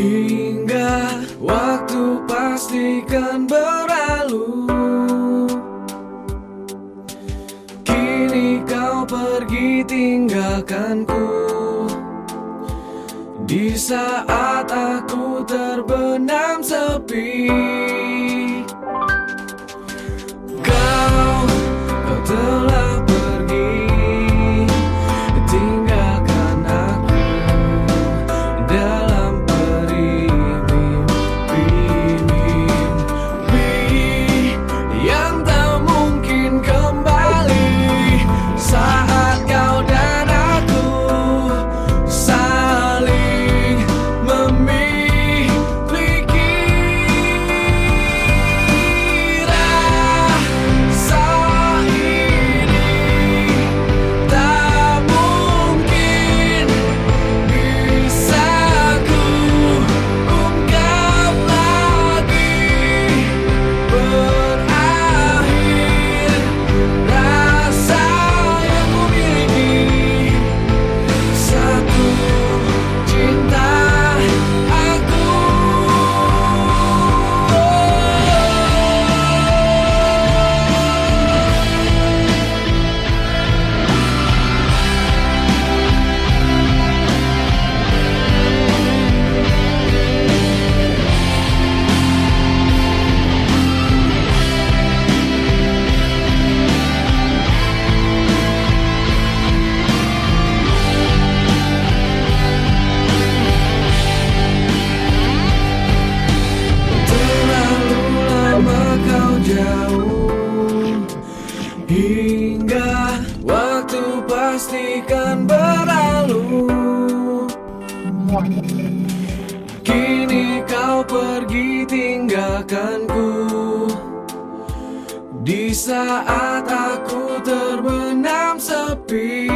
Hingga waktu pastikan berlalu. Kini kau pergi tinggalkanku. Di saat aku terbenam sepi pastikan berlalu. Kini kau pergi tinggalkanku. Di saat aku terbenam sepi